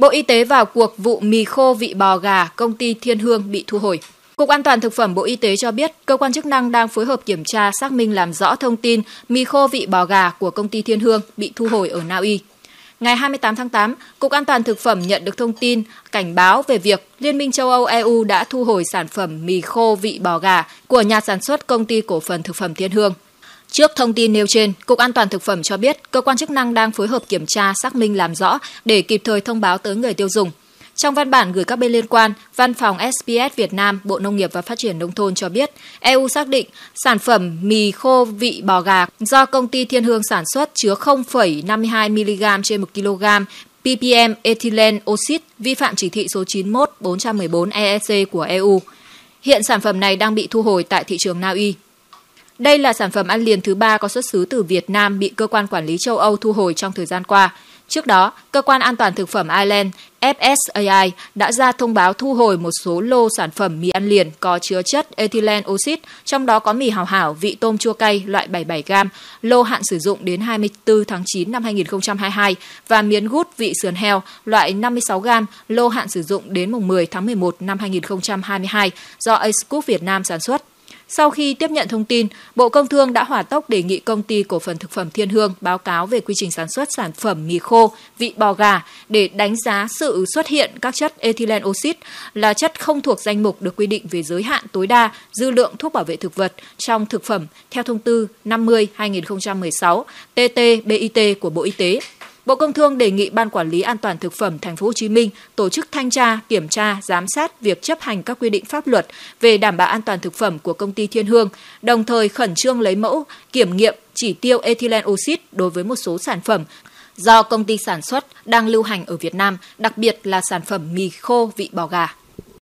Bộ Y tế vào cuộc vụ mì khô vị bò gà công ty Thiên Hương bị thu hồi. Cục An toàn thực phẩm Bộ Y tế cho biết, cơ quan chức năng đang phối hợp kiểm tra xác minh làm rõ thông tin mì khô vị bò gà của công ty Thiên Hương bị thu hồi ở Na Uy. Ngày 28 tháng 8, Cục An toàn thực phẩm nhận được thông tin cảnh báo về việc Liên minh châu Âu EU đã thu hồi sản phẩm mì khô vị bò gà của nhà sản xuất công ty cổ phần thực phẩm Thiên Hương. Trước thông tin nêu trên, Cục An toàn thực phẩm cho biết cơ quan chức năng đang phối hợp kiểm tra xác minh làm rõ để kịp thời thông báo tới người tiêu dùng. Trong văn bản gửi các bên liên quan, Văn phòng SPS Việt Nam, Bộ Nông nghiệp và Phát triển Nông thôn cho biết, EU xác định sản phẩm mì khô vị bò gà do công ty Thiên Hương sản xuất chứa 0,52mg trên 1 kg ppm ethylene oxide vi phạm chỉ thị số 91-414 EEC của EU. Hiện sản phẩm này đang bị thu hồi tại thị trường Na Uy. Đây là sản phẩm ăn liền thứ ba có xuất xứ từ Việt Nam bị cơ quan quản lý châu Âu thu hồi trong thời gian qua. Trước đó, Cơ quan An toàn Thực phẩm Ireland FSAI đã ra thông báo thu hồi một số lô sản phẩm mì ăn liền có chứa chất ethylene oxide, trong đó có mì hào hảo vị tôm chua cay loại 77 gram, lô hạn sử dụng đến 24 tháng 9 năm 2022 và miến gút vị sườn heo loại 56 gram, lô hạn sử dụng đến mùng 10 tháng 11 năm 2022 do Acecook Việt Nam sản xuất. Sau khi tiếp nhận thông tin, Bộ Công Thương đã hỏa tốc đề nghị công ty cổ phần thực phẩm Thiên Hương báo cáo về quy trình sản xuất sản phẩm mì khô vị bò gà để đánh giá sự xuất hiện các chất ethylene oxit là chất không thuộc danh mục được quy định về giới hạn tối đa dư lượng thuốc bảo vệ thực vật trong thực phẩm theo thông tư 50/2016 TT-BIT của Bộ Y tế. Bộ Công Thương đề nghị Ban Quản lý An toàn thực phẩm Thành phố Hồ Chí Minh tổ chức thanh tra, kiểm tra, giám sát việc chấp hành các quy định pháp luật về đảm bảo an toàn thực phẩm của công ty Thiên Hương, đồng thời khẩn trương lấy mẫu kiểm nghiệm chỉ tiêu ethylene oxide đối với một số sản phẩm do công ty sản xuất đang lưu hành ở Việt Nam, đặc biệt là sản phẩm mì khô vị bò gà.